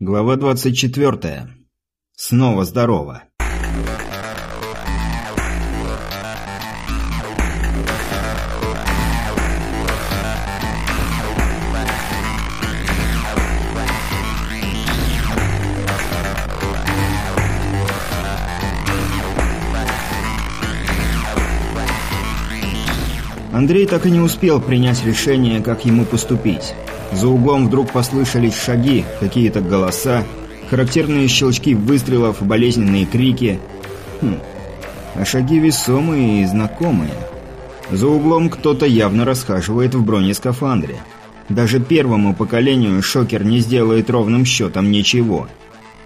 Глава 24. Снова здорово. Андрей так и не успел принять решение, как ему поступить. За углом вдруг послышались шаги, какие-то голоса, характерные щелчки выстрелов, болезненные крики. Хм, а шаги весомые и знакомые. За углом кто-то явно расхаживает в бронескафандре. Даже первому поколению шокер не сделает ровным счетом ничего.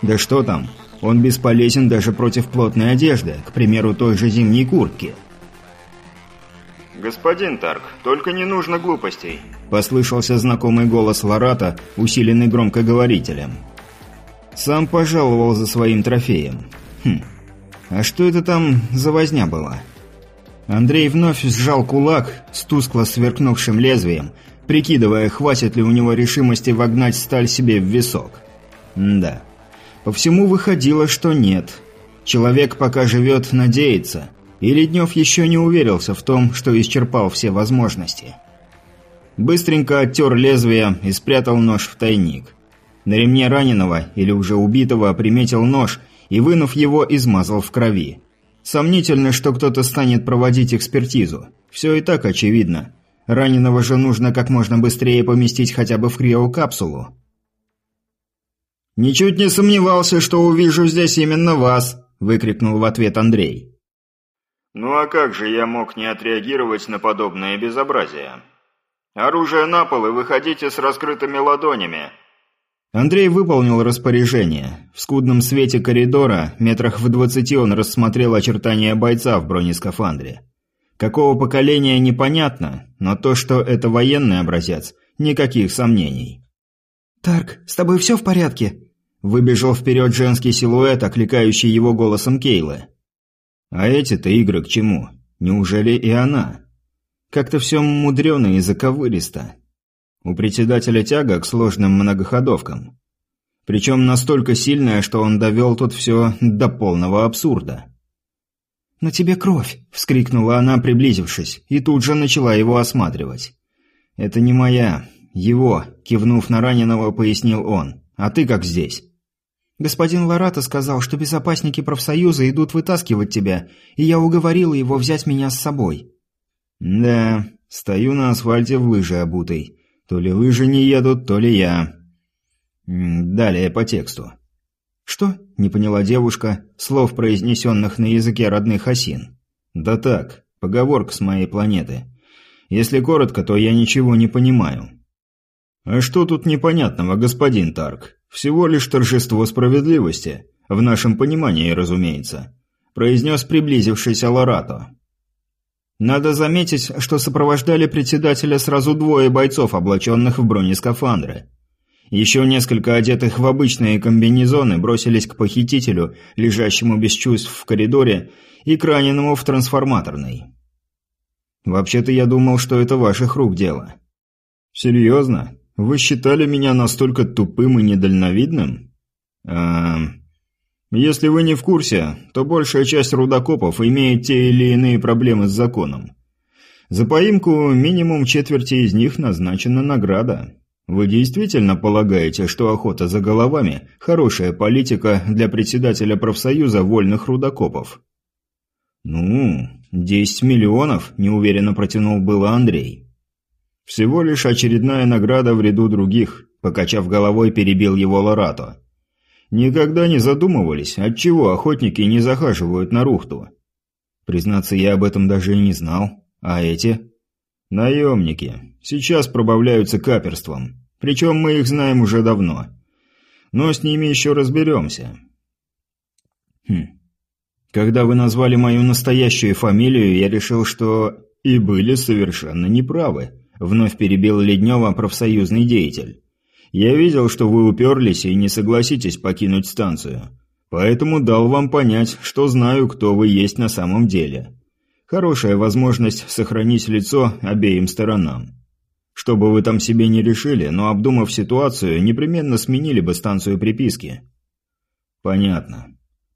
Да что там, он бесполезен даже против плотной одежды, к примеру, той же зимней куртки. «Господин Тарк, только не нужно глупостей», – послышался знакомый голос Ларата, усиленный громкоговорителем. Сам пожаловал за своим трофеем. Хм, а что это там за возня была? Андрей вновь сжал кулак с тускло сверкнувшим лезвием, прикидывая, хватит ли у него решимости вогнать сталь себе в висок. Да. По всему выходило, что нет. Человек пока живет, надеется – и Леднев еще не уверился в том, что исчерпал все возможности. Быстренько оттер лезвие и спрятал нож в тайник. На ремне раненого или уже убитого приметил нож и, вынув его, измазал в крови. Сомнительно, что кто-то станет проводить экспертизу. Все и так очевидно. Раненого же нужно как можно быстрее поместить хотя бы в криокапсулу. «Ничуть не сомневался, что увижу здесь именно вас!» – выкрикнул в ответ Андрей. Ну а как же я мог не отреагировать на подобное безобразие? Оружие на пол и выходите с раскрытыми ладонями. Андрей выполнил распоряжение. В скудном свете коридора, метрах в двадцати он рассмотрел очертания бойца в бронескафандре. Какого поколения непонятно, но то, что это военный образец, никаких сомнений. «Тарк, с тобой все в порядке?» Выбежал вперед женский силуэт, окликающий его голосом Кейлы. А эти-то игры к чему? Неужели и она? Как-то все мудрено и заковыристо. У председателя тяга к сложным многоходовкам. Причем настолько сильная, что он довел тут все до полного абсурда. «На тебе кровь!» – вскрикнула она, приблизившись, и тут же начала его осматривать. «Это не моя. Его», – кивнув на раненого, пояснил он. «А ты как здесь?» Господин Ларата сказал, что безопасники профсоюза идут вытаскивать тебя, и я уговорила его взять меня с собой». «Да, стою на асфальте в лыжи обутой. То ли лыжи не едут, то ли я». Далее по тексту. «Что?» – не поняла девушка, слов, произнесенных на языке родных осин. «Да так, поговорка с моей планеты. Если коротко, то я ничего не понимаю». «А что тут непонятного, господин Тарк? Всего лишь торжество справедливости. В нашем понимании, разумеется», – произнес приблизившийся Лорато. Надо заметить, что сопровождали председателя сразу двое бойцов, облаченных в бронескафандры. Еще несколько одетых в обычные комбинезоны бросились к похитителю, лежащему без чувств в коридоре, и к раненому в трансформаторной. «Вообще-то я думал, что это ваших рук дело». «Серьезно? Вы считали меня настолько тупым и недальновидным? Эм... Если вы не в курсе, то большая часть рудокопов имеет те или иные проблемы с законом. За поимку минимум четверти из них назначена награда. Вы действительно полагаете, что охота за головами – хорошая политика для председателя профсоюза вольных рудокопов? Ну, 10 миллионов, неуверенно протянул было Андрей. Всего лишь очередная награда в ряду других, покачав головой, перебил его Лорато. Никогда не задумывались, отчего охотники не захаживают на рухту. Признаться, я об этом даже и не знал. А эти? Наемники. Сейчас пробавляются каперством. Причем мы их знаем уже давно. Но с ними еще разберемся. Хм. Когда вы назвали мою настоящую фамилию, я решил, что... И были совершенно неправы. Вновь перебил Леднева профсоюзный деятель. «Я видел, что вы уперлись и не согласитесь покинуть станцию. Поэтому дал вам понять, что знаю, кто вы есть на самом деле. Хорошая возможность сохранить лицо обеим сторонам. Что бы вы там себе не решили, но обдумав ситуацию, непременно сменили бы станцию приписки. Понятно.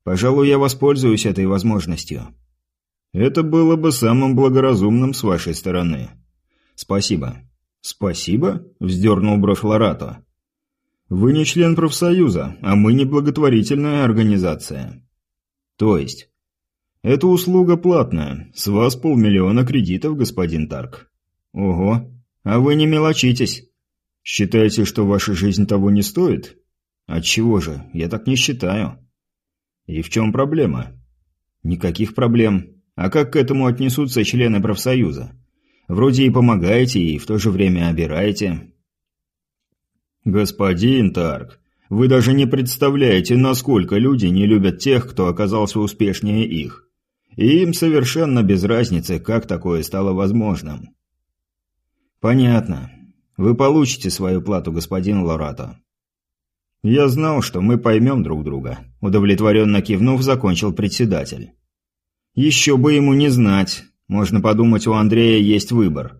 Пожалуй, я воспользуюсь этой возможностью. Это было бы самым благоразумным с вашей стороны. Спасибо. Спасибо? Вздернул бровь Лорато. Вы не член профсоюза, а мы не благотворительная организация. То есть? Эта услуга платная. С вас полмиллиона кредитов, господин Тарк. Ого. А вы не мелочитесь. Считаете, что ваша жизнь того не стоит? Отчего же? Я так не считаю. И в чем проблема? Никаких проблем. А как к этому отнесутся члены профсоюза? Вроде и помогаете, и в то же время обираете. «Господин Тарк, вы даже не представляете, насколько люди не любят тех, кто оказался успешнее их. И им совершенно без разницы, как такое стало возможным». «Понятно. Вы получите свою плату, господин Лорато». «Я знал, что мы поймем друг друга», – удовлетворенно кивнув, закончил председатель. «Еще бы ему не знать. Можно подумать, у Андрея есть выбор.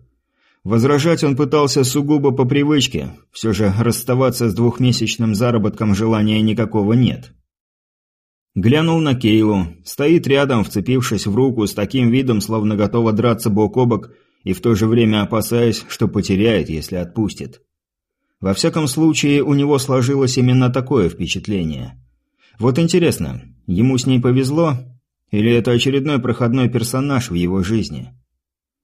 Возражать он пытался сугубо по привычке, все же расставаться с двухмесячным заработком желания никакого нет. Глянул на Кейлу, стоит рядом, вцепившись в руку, с таким видом, словно готова драться бок о бок, и в то же время опасаясь, что потеряет, если отпустит. Во всяком случае, у него сложилось именно такое впечатление. Вот интересно, ему с ней повезло, или это очередной проходной персонаж в его жизни?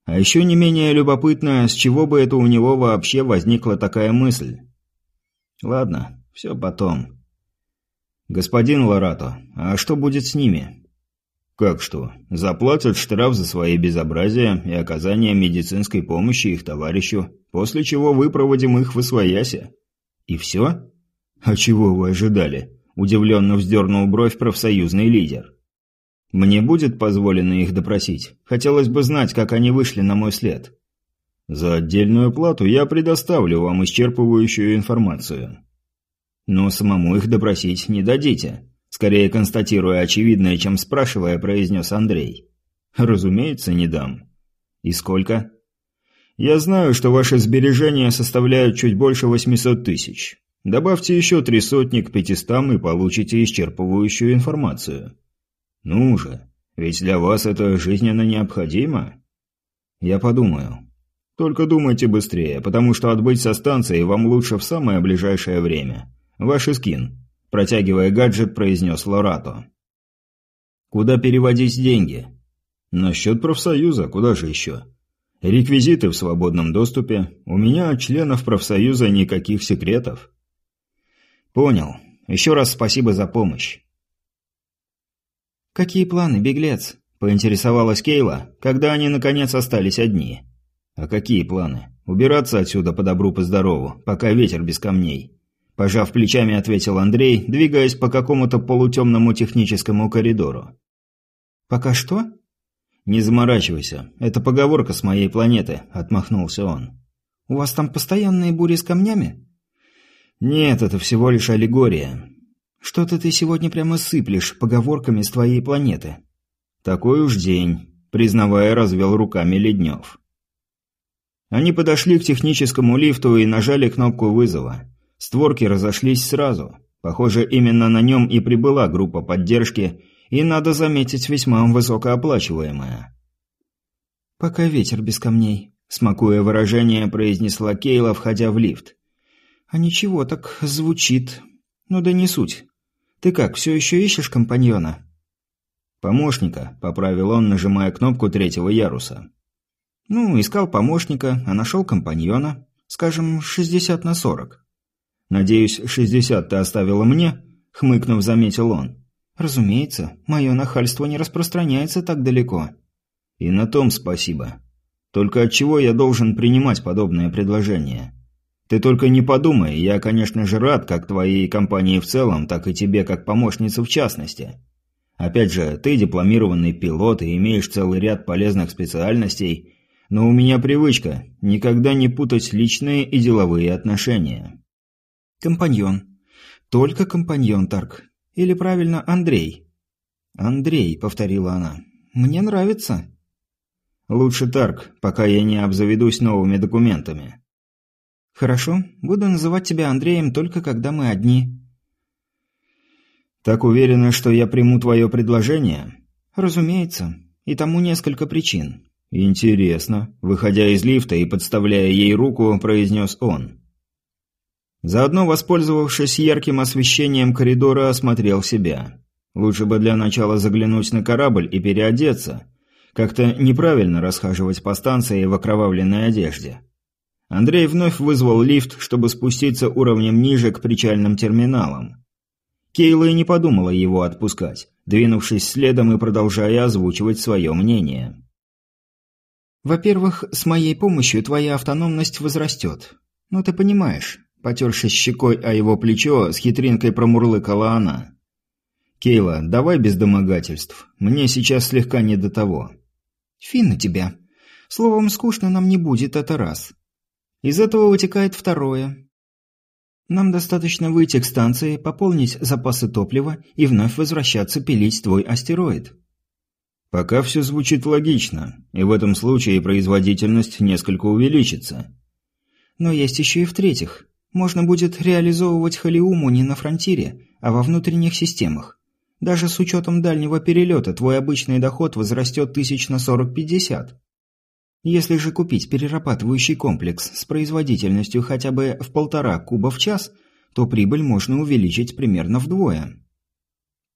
А еще не менее любопытно, с чего бы это у него вообще возникла такая мысль. Ладно, все потом. Господин Лорато, а что будет с ними? Как что? Заплатят штраф за свои безобразия и оказание медицинской помощи их товарищу, после чего выпроводим их в Освоясе. И все? А чего вы ожидали? Удивленно вздернул бровь профсоюзный лидер. Мне будет позволено их допросить. Хотелось бы знать, как они вышли на мой след. За отдельную плату я предоставлю вам исчерпывающую информацию. Но самому их допросить не дадите. Скорее констатируя очевидное, чем спрашивая, произнес Андрей. Разумеется, не дам. И сколько? Я знаю, что ваши сбережения составляют чуть больше 800 тысяч. Добавьте еще три сотни к пятистам и получите исчерпывающую информацию. «Ну же, ведь для вас это жизненно необходимо?» «Я подумаю». «Только думайте быстрее, потому что отбыть со станции вам лучше в самое ближайшее время. Ваш скин», – протягивая гаджет, произнес Лорато. «Куда переводить деньги?» «На счет профсоюза, куда же еще?» «Реквизиты в свободном доступе. У меня от членов профсоюза никаких секретов». «Понял. Еще раз спасибо за помощь». «Какие планы, беглец?» – поинтересовалась Кейла, когда они наконец остались одни. «А какие планы? Убираться отсюда по добру, по здорову, пока ветер без камней». Пожав плечами, ответил Андрей, двигаясь по какому-то полутемному техническому коридору. «Пока что?» «Не заморачивайся. Это поговорка с моей планеты», – отмахнулся он. «У вас там постоянные бури с камнями?» «Нет, это всего лишь аллегория. Что-то ты сегодня прямо сыплешь поговорками с твоей планеты. Такой уж день, признавая, развел руками Леднев. Они подошли к техническому лифту и нажали кнопку вызова. Створки разошлись сразу. Похоже, именно на нем и прибыла группа поддержки, и, надо заметить, весьма высокооплачиваемая. «Пока ветер без камней», — смакуя выражение, произнесла Кейла, входя в лифт. «А ничего, так звучит. Ну да не суть. Ты как, все еще ищешь компаньона?» «Помощника», — поправил он, нажимая кнопку третьего яруса. «Ну, искал помощника, а нашел компаньона. Скажем, 60 на 40». «Надеюсь, 60 ты оставила мне?» — хмыкнув, заметил он. «Разумеется, мое нахальство не распространяется так далеко». «И на том спасибо. Только от чего я должен принимать подобное предложение?» Ты только не подумай, я, конечно же, рад как твоей компании в целом, так и тебе как помощнице в частности. Опять же, ты дипломированный пилот и имеешь целый ряд полезных специальностей, но у меня привычка никогда не путать личные и деловые отношения. Компаньон. Только компаньон, Тарк. Или правильно, Андрей. Андрей, повторила она. Мне нравится. Лучше Тарк, пока я не обзаведусь новыми документами. Хорошо, буду называть тебя Андреем только когда мы одни. Так уверена, что я приму твое предложение? Разумеется, и тому несколько причин. Интересно, выходя из лифта и подставляя ей руку, произнес он. Заодно, воспользовавшись ярким освещением коридора, осмотрел себя. Лучше бы для начала заглянуть на корабль и переодеться. Как-то неправильно расхаживать по станции в окровавленной одежде. Андрей вновь вызвал лифт, чтобы спуститься уровнем ниже к причальным терминалам. Кейла и не подумала его отпускать, двинувшись следом и продолжая озвучивать свое мнение. «Во-первых, с моей помощью твоя автономность возрастет. Ну, ты понимаешь». Потершись щекой о его плечо, с хитринкой промурлыкала она. «Кейла, давай без домогательств. Мне сейчас слегка не до того». «Фин на тебя. Словом, скучно нам не будет, это раз. Из этого вытекает второе. Нам достаточно выйти к станции, пополнить запасы топлива и вновь возвращаться пилить твой астероид. Пока все звучит логично, и в этом случае производительность несколько увеличится. Но есть еще и в-третьих. Можно будет реализовывать Халиуму не на фронтире, а во внутренних системах. Даже с учетом дальнего перелета твой обычный доход возрастет тысяч на 40-50. Если же купить перерабатывающий комплекс с производительностью хотя бы в полтора куба в час, то прибыль можно увеличить примерно вдвое.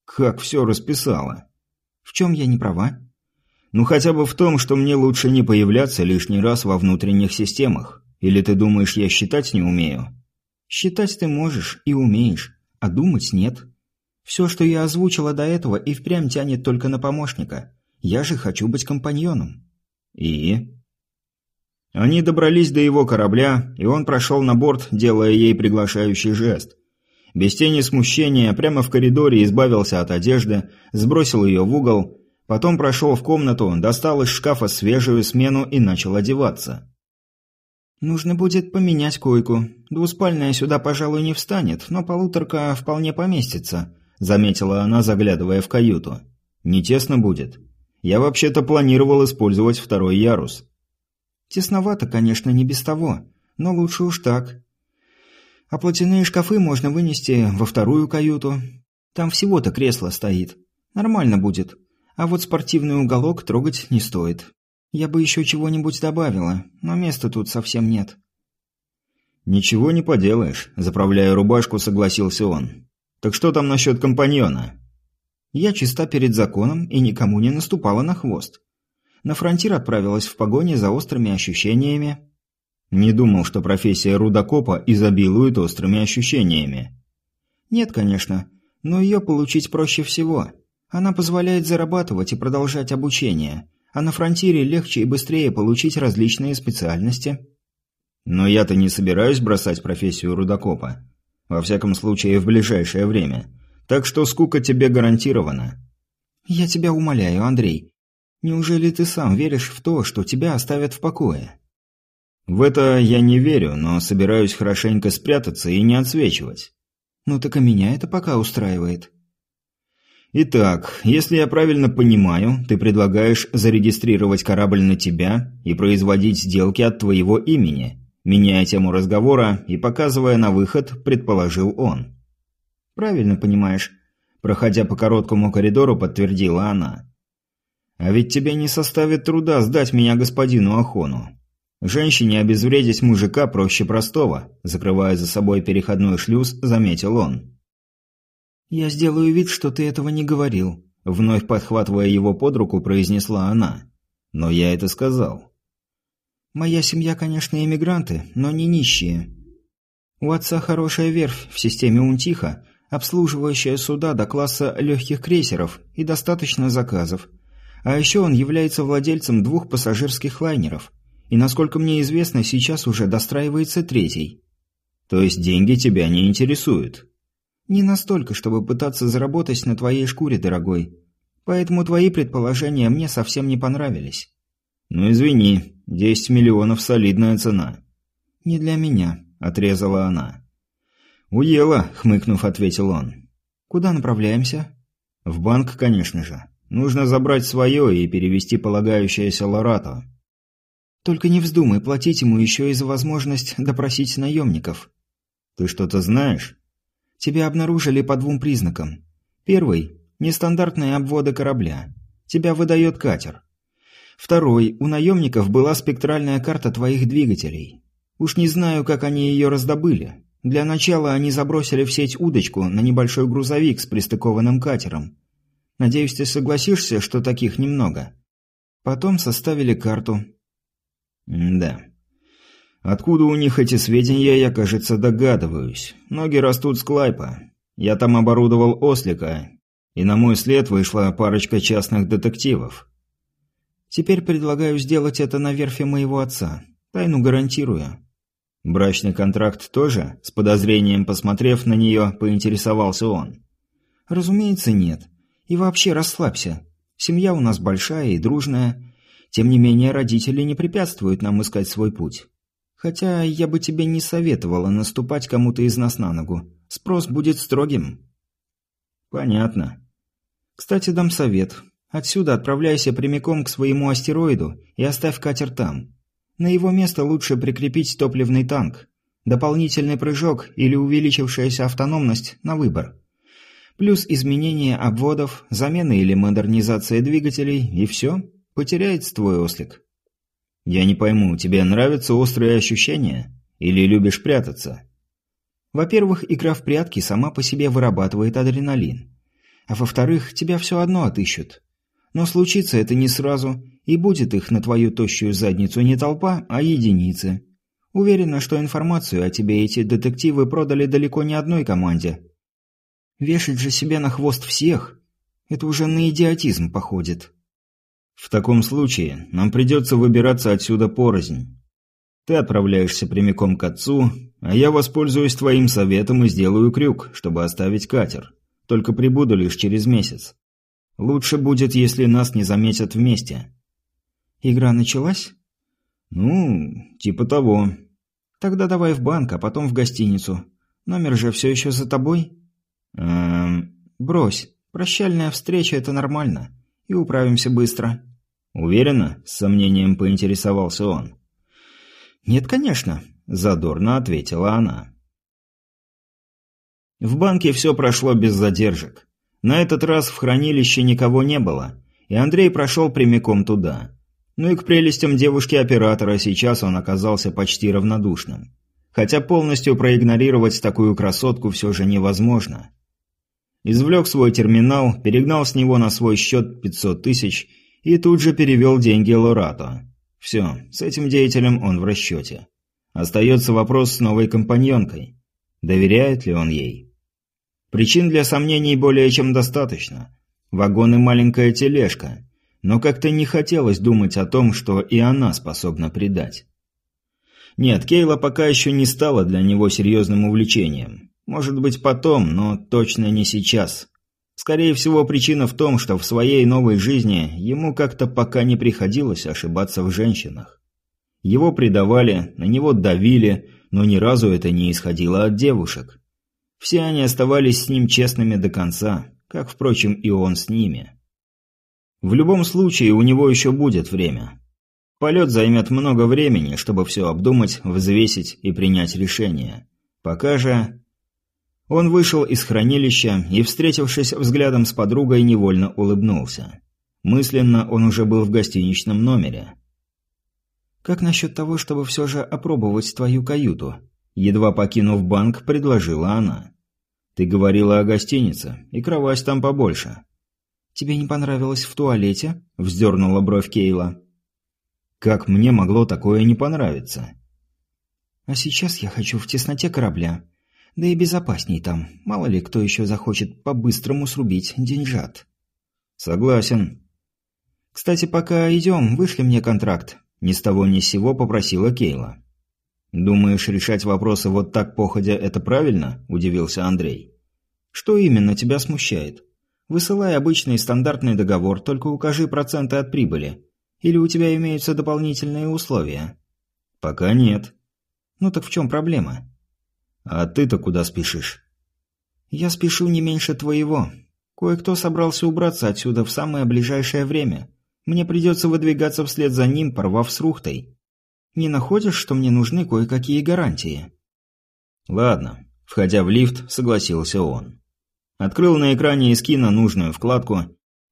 Как все расписала. В чем я не права? Ну хотя бы в том, что мне лучше не появляться лишний раз во внутренних системах. Или ты думаешь, я считать не умею? Считать ты можешь и умеешь, а думать нет. Все, что я озвучила до этого, и впрямь тянет только на помощника. Я же хочу быть компаньоном. И? Они добрались до его корабля, и он прошел на борт, делая ей приглашающий жест. Без тени смущения прямо в коридоре избавился от одежды, сбросил ее в угол, потом прошел в комнату, достал из шкафа свежую смену и начал одеваться. «Нужно будет поменять койку. Двуспальная сюда, пожалуй, не встанет, но полуторка вполне поместится», — заметила она, заглядывая в каюту. «Не тесно будет. Я вообще-то планировал использовать второй ярус». Тесновато, конечно, не без того, но лучше уж так. А платяные шкафы можно вынести во вторую каюту. Там всего-то кресло стоит. Нормально будет. А вот спортивный уголок трогать не стоит. Я бы еще чего-нибудь добавила, но места тут совсем нет. «Ничего не поделаешь», – заправляя рубашку, согласился он. «Так что там насчет компаньона?» «Я чиста перед законом и никому не наступала на хвост. На фронтир отправилась в погоне за острыми ощущениями. Не думал, что профессия рудокопа изобилует острыми ощущениями. Нет, конечно, но ее получить проще всего. Она позволяет зарабатывать и продолжать обучение, а на фронтире легче и быстрее получить различные специальности. Но я-то не собираюсь бросать профессию рудокопа. Во всяком случае, в ближайшее время. Так что скука тебе гарантирована. Я тебя умоляю, Андрей, Неужели ты сам веришь в то, что тебя оставят в покое? В это я не верю, но собираюсь хорошенько спрятаться и не отсвечивать. Ну так и меня это пока устраивает. Итак, если я правильно понимаю, ты предлагаешь зарегистрировать корабль на тебя и производить сделки от твоего имени, меняя тему разговора и показывая на выход, предположил он. Правильно понимаешь. Проходя по короткому коридору, подтвердила она. А ведь тебе не составит труда сдать меня господину Ахону. Женщине обезвредить мужика проще простого, закрывая за собой переходной шлюз, заметил он. «Я сделаю вид, что ты этого не говорил», — вновь подхватывая его под руку, произнесла она. «Но я это сказал». «Моя семья, конечно, эмигранты, но не нищие. У отца хорошая верфь в системе Унтиха, обслуживающая суда до класса легких крейсеров и достаточно заказов. А еще он является владельцем двух пассажирских лайнеров. И, насколько мне известно, сейчас уже достраивается третий. То есть деньги тебя не интересуют? Не настолько, чтобы пытаться заработать на твоей шкуре, дорогой. Поэтому твои предположения мне совсем не понравились. Ну извини, 10 миллионов солидная цена. Не для меня, отрезала она. Уела, хмыкнув, ответил он. Куда направляемся? В банк, конечно же. Нужно забрать свое и перевести полагающееся Лорату. Только не вздумай платить ему еще и за возможность допросить наемников. Ты что-то знаешь? Тебя обнаружили по двум признакам. Первый – нестандартные обводы корабля. Тебя выдает катер. Второй – у наемников была спектральная карта твоих двигателей. Уж не знаю, как они ее раздобыли. Для начала они забросили в сеть удочку на небольшой грузовик с пристыкованным катером. Надеюсь, ты согласишься, что таких немного. Потом составили карту. М да. Откуда у них эти сведения, я, кажется, догадываюсь. Ноги растут с Клайпа. Я там оборудовал ослика, и на мой след вышла парочка частных детективов. Теперь предлагаю сделать это на верфи моего отца. Тайну гарантирую. Брачный контракт тоже? С подозрением посмотрев на нее, поинтересовался он. Разумеется, нет. И вообще расслабься. Семья у нас большая и дружная. Тем не менее, родители не препятствуют нам искать свой путь. Хотя я бы тебе не советовала наступать кому-то из нас на ногу. Спрос будет строгим. Понятно. Кстати, дам совет. Отсюда отправляйся прямиком к своему астероиду и оставь катер там. На его место лучше прикрепить топливный танк. Дополнительный прыжок или увеличившаяся автономность на выбор. Плюс изменение обводов, замена или модернизация двигателей, и все. Потеряется твой ослик. Я не пойму, тебе нравятся острые ощущения? Или любишь прятаться? Во-первых, игра в прятки сама по себе вырабатывает адреналин. А во-вторых, тебя все одно отыщут. Но случится это не сразу, и будет их на твою тощую задницу не толпа, а единицы. Уверена, что информацию о тебе эти детективы продали далеко не одной команде. Вешать же себя на хвост всех – это уже на идиотизм походит. В таком случае нам придется выбираться отсюда порознь. Ты отправляешься прямиком к отцу, а я воспользуюсь твоим советом и сделаю крюк, чтобы оставить катер. Только прибуду лишь через месяц. Лучше будет, если нас не заметят вместе. Игра началась? Ну, типа того. Тогда давай в банк, а потом в гостиницу. Номер же все еще за тобой? Эм... Брось. Прощальная встреча – это нормально. И управимся быстро. Уверена? С сомнением поинтересовался он. Нет, конечно. Задорно ответила она. В банке все прошло без задержек. На этот раз в хранилище никого не было, и Андрей прошел прямиком туда. Ну и к прелестям девушки-оператора сейчас он оказался почти равнодушным. Хотя полностью проигнорировать такую красотку все же невозможно. Извлек свой терминал, перегнал с него на свой счет 500 тысяч и тут же перевел деньги Лорато. Все, с этим деятелем он в расчете. Остается вопрос с новой компаньонкой. Доверяет ли он ей? Причин для сомнений более чем достаточно. Вагон и маленькая тележка. Но как-то не хотелось думать о том, что и она способна предать. Нет, Кейла пока еще не стала для него серьезным увлечением. Может быть потом, но точно не сейчас. Скорее всего, причина в том, что в своей новой жизни ему как-то пока не приходилось ошибаться в женщинах. Его предавали, на него давили, но ни разу это не исходило от девушек. Все они оставались с ним честными до конца, как, впрочем, и он с ними. В любом случае, у него еще будет время. Полет займет много времени, чтобы все обдумать, взвесить и принять решение. Пока же... Он вышел из хранилища и, встретившись взглядом с подругой, невольно улыбнулся. Мысленно он уже был в гостиничном номере. «Как насчет того, чтобы все же опробовать твою каюту?» Едва покинув банк, предложила она. «Ты говорила о гостинице, и кровать там побольше». «Тебе не понравилось в туалете?» – вздернула бровь Кейла. «Как мне могло такое не понравиться?» «А сейчас я хочу в тесноте корабля. Да и безопасней там. Мало ли кто еще захочет по-быстрому срубить деньжат». «Согласен». «Кстати, пока идем, вышли мне контракт». Ни с того ни с сего попросила Кейла. «Думаешь, решать вопросы вот так походя – это правильно?» – удивился Андрей. «Что именно тебя смущает? Высылай обычный стандартный договор, только укажи проценты от прибыли. Или у тебя имеются дополнительные условия?» «Пока нет». «Ну так в чем проблема?» «А ты-то куда спешишь?» «Я спешу не меньше твоего. Кое-кто собрался убраться отсюда в самое ближайшее время. Мне придется выдвигаться вслед за ним, порвав с Рухтой. Не находишь, что мне нужны кое-какие гарантии?» «Ладно», — входя в лифт, согласился он. Открыл на экране эскина нужную вкладку,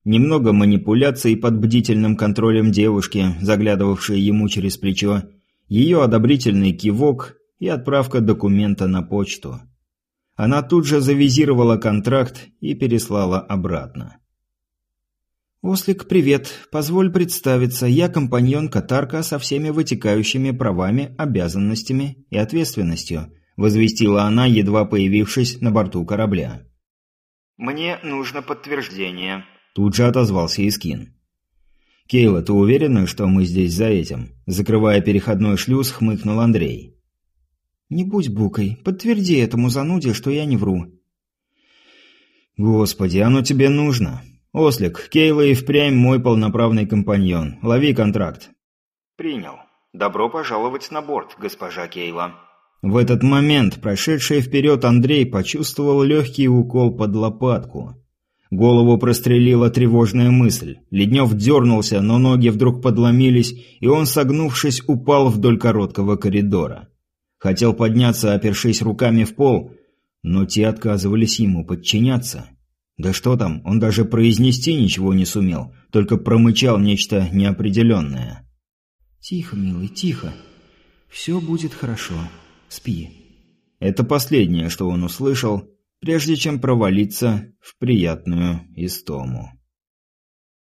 немного манипуляций под бдительным контролем девушки, заглядывавшей ему через плечо, ее одобрительный кивок и отправка документа на почту. Она тут же завизировала контракт и переслала обратно. «Ослик, привет. Позволь представиться. Я компаньон Катарка со всеми вытекающими правами, обязанностями и ответственностью», возвестила она, едва появившись на борту корабля. «Мне нужно подтверждение», – тут же отозвался Искин. «Кейла, ты уверена, что мы здесь за этим?» Закрывая переходной шлюз, хмыкнул Андрей. «Не будь букой. Подтверди этому зануде, что я не вру». «Господи, оно тебе нужно. Ослик, Кейла и впрямь мой полноправный компаньон. Лови контракт». «Принял. Добро пожаловать на борт, госпожа Кейла». В этот момент прошедший вперед Андрей почувствовал легкий укол под лопатку. Голову прострелила тревожная мысль. Леднев дернулся, но ноги вдруг подломились, и он, согнувшись, упал вдоль короткого коридора. Хотел подняться, опершись руками в пол, но те отказывались ему подчиняться. Да что там, он даже произнести ничего не сумел, только промычал нечто неопределенное. «Тихо, милый, тихо. Все будет хорошо. Спи». Это последнее, что он услышал, прежде чем провалиться в приятную истому.